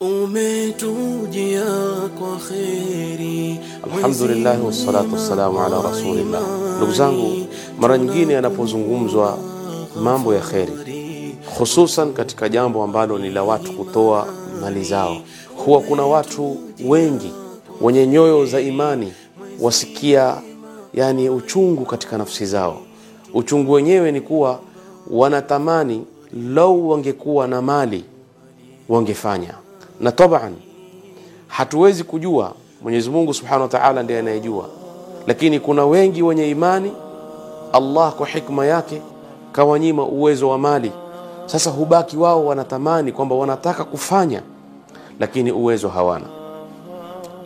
umetujia kwa kheri. Alhamdulillah wassalatu wassalamu ala rasulillah. Ndugu zangu, mara nyingine yanapozungumzwa mambo ya kheri, hususan katika jambo ambalo ni la watu kutoa mali zao, huwa kuna watu wengi wenye nyoyo za imani wasikia yani uchungu katika nafsi zao. Uchungu wenyewe ni kuwa wanatamani lau wangekuwa na mali wangefanya, na taban hatuwezi kujua. Mwenyezi Mungu Subhanahu wa Ta'ala ndiye anayejua, lakini kuna wengi wenye imani, Allah kwa hikma yake kawanyima uwezo wa mali. Sasa hubaki wao wanatamani kwamba wanataka kufanya, lakini uwezo hawana.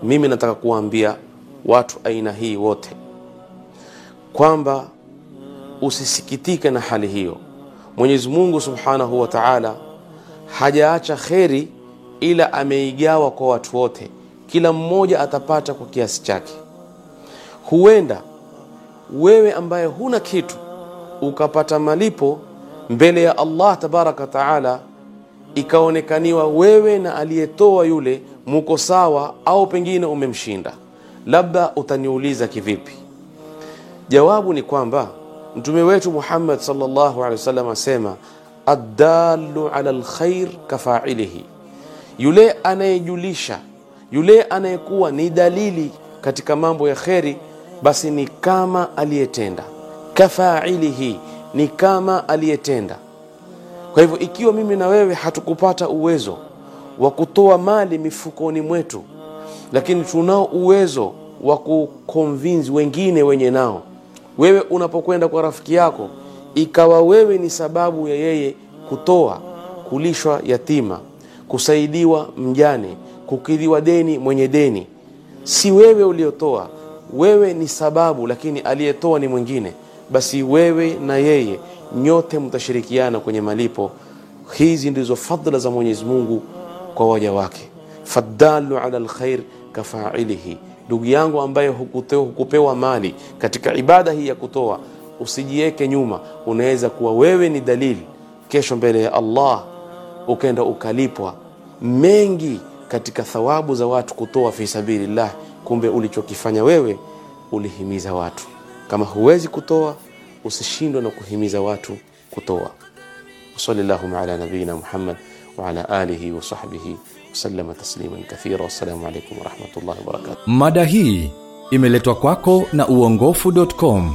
Mimi nataka kuwaambia watu aina hii wote kwamba usisikitike na hali hiyo. Mwenyezi Mungu Subhanahu wa Ta'ala hajaacha kheri, ila ameigawa kwa watu wote, kila mmoja atapata kwa kiasi chake. Huenda wewe ambaye huna kitu ukapata malipo mbele ya Allah tabaraka taala, ikaonekaniwa wewe na aliyetoa yule muko sawa, au pengine umemshinda. Labda utaniuliza kivipi? Jawabu ni kwamba mtume wetu Muhammad sallallahu alaihi wasallam asema, addalu ala alkhair kafailihi, yule anayejulisha, yule anayekuwa ni dalili katika mambo ya kheri, basi ni kama aliyetenda. kafaili hii ni kama aliyetenda. Kwa hivyo ikiwa mimi na wewe hatukupata uwezo wa kutoa mali mifukoni mwetu, lakini tunao uwezo wa kukonvinzi wengine wenye nao wewe unapokwenda kwa rafiki yako, ikawa wewe ni sababu ya yeye kutoa, kulishwa yatima, kusaidiwa mjane, kukidhiwa deni mwenye deni, si wewe uliotoa, wewe ni sababu, lakini aliyetoa ni mwingine, basi wewe na yeye nyote mtashirikiana kwenye malipo. Hizi ndizo fadla za Mwenyezi Mungu kwa waja wake. faddalu ala lkhair kafailihi Ndugu yangu ambaye hukupewa, hukupewa mali katika ibada hii ya kutoa, usijiweke nyuma. Unaweza kuwa wewe ni dalili kesho mbele ya Allah, ukenda ukalipwa mengi katika thawabu za watu kutoa fi sabilillah. Kumbe ulichokifanya wewe ulihimiza watu. Kama huwezi kutoa, usishindwe na kuhimiza watu kutoa. Sallallahu ala nabiyina Muhammad wa ala alihi wa sahbihi wasallama tasliman kathira. Wassalamu alaikum warahmatullahi wabarakatuh. Mada hii imeletwa kwako na uongofu.com.